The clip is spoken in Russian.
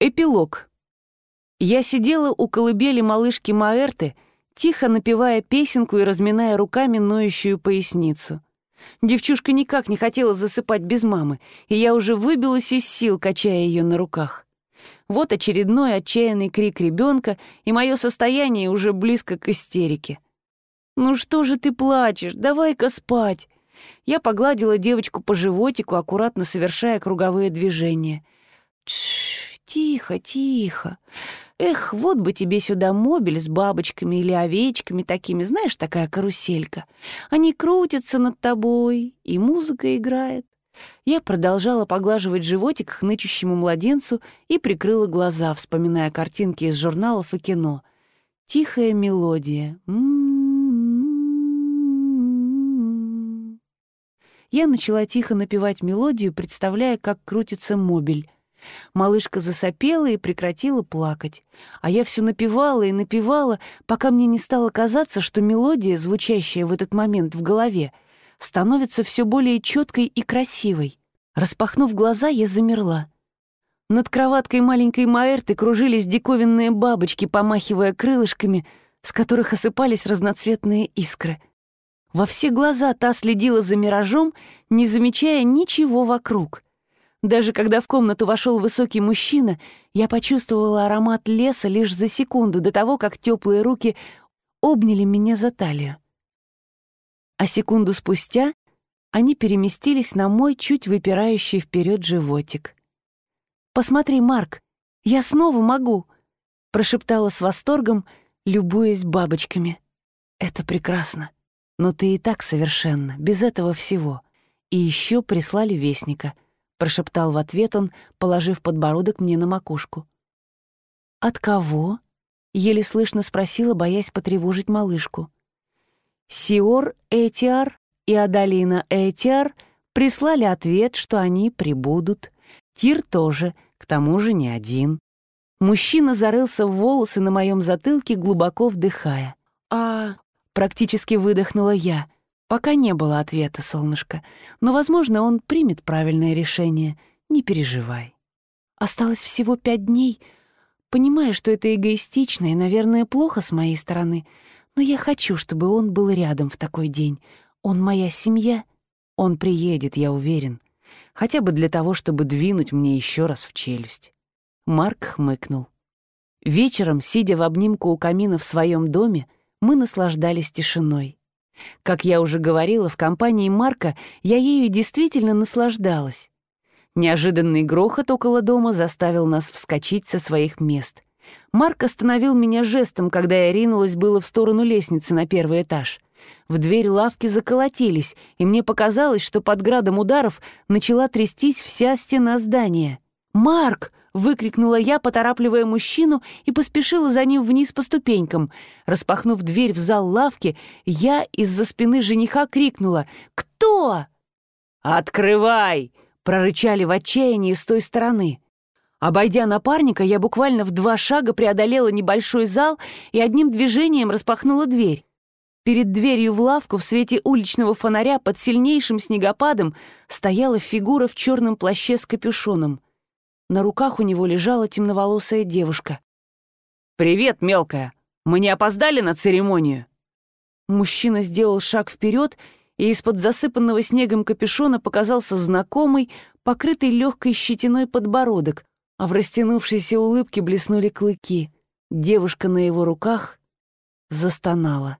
Эпилог. Я сидела у колыбели малышки Маэрты, тихо напевая песенку и разминая руками ноющую поясницу. Девчушка никак не хотела засыпать без мамы, и я уже выбилась из сил, качая ее на руках. Вот очередной отчаянный крик ребенка, и мое состояние уже близко к истерике. «Ну что же ты плачешь? Давай-ка спать!» Я погладила девочку по животику, аккуратно совершая круговые движения. «Тш, Тихо, тихо. Эх, вот бы тебе сюда мобиль с бабочками или овечками такими, знаешь, такая каруселька. Они крутятся над тобой, и музыка играет. Я продолжала поглаживать животик хнычущему младенцу и прикрыла глаза, вспоминая картинки из журналов и кино. Тихая мелодия. Я начала тихо напевать мелодию, представляя, как крутится мобиль. Малышка засопела и прекратила плакать. А я все напевала и напевала, пока мне не стало казаться, что мелодия, звучащая в этот момент в голове, становится все более четкой и красивой. Распахнув глаза, я замерла. Над кроваткой маленькой Маэрты кружились диковинные бабочки, помахивая крылышками, с которых осыпались разноцветные искры. Во все глаза та следила за миражом, не замечая ничего вокруг — даже когда в комнату вошел высокий мужчина, я почувствовала аромат леса лишь за секунду до того, как теплые руки обняли меня за талию. А секунду спустя они переместились на мой чуть выпирающий вперед животик. «Посмотри, Марк, я снова могу!» — прошептала с восторгом, любуясь бабочками. «Это прекрасно. Но ты и так совершенно, без этого всего. И еще прислали вестника —— прошептал в ответ он, положив подбородок мне на макушку. «От кого?» — еле слышно спросила, боясь потревожить малышку. Сиор Этиар и Адалина Этиар прислали ответ, что они прибудут. Тир тоже, к тому же не один. Мужчина зарылся в волосы на моем затылке, глубоко вдыхая. «А...» — практически выдохнула я — Пока не было ответа, солнышко, но, возможно, он примет правильное решение. Не переживай. Осталось всего пять дней. Понимаю, что это эгоистично и, наверное, плохо с моей стороны, но я хочу, чтобы он был рядом в такой день. Он моя семья. Он приедет, я уверен. Хотя бы для того, чтобы двинуть мне еще раз в челюсть. Марк хмыкнул. Вечером, сидя в обнимку у камина в своем доме, мы наслаждались тишиной. Как я уже говорила, в компании Марка я ею действительно наслаждалась. Неожиданный грохот около дома заставил нас вскочить со своих мест. Марк остановил меня жестом, когда я ринулась было в сторону лестницы на первый этаж. В дверь лавки заколотились, и мне показалось, что под градом ударов начала трястись вся стена здания. «Марк!» Выкрикнула я, поторапливая мужчину, и поспешила за ним вниз по ступенькам. Распахнув дверь в зал лавки, я из-за спины жениха крикнула «Кто?» «Открывай!» — прорычали в отчаянии с той стороны. Обойдя напарника, я буквально в два шага преодолела небольшой зал и одним движением распахнула дверь. Перед дверью в лавку в свете уличного фонаря под сильнейшим снегопадом стояла фигура в черном плаще с капюшоном — на руках у него лежала темноволосая девушка. «Привет, мелкая! Мы не опоздали на церемонию?» Мужчина сделал шаг вперед, и из-под засыпанного снегом капюшона показался знакомый, покрытый легкой щетиной подбородок, а в растянувшейся улыбке блеснули клыки. Девушка на его руках застонала.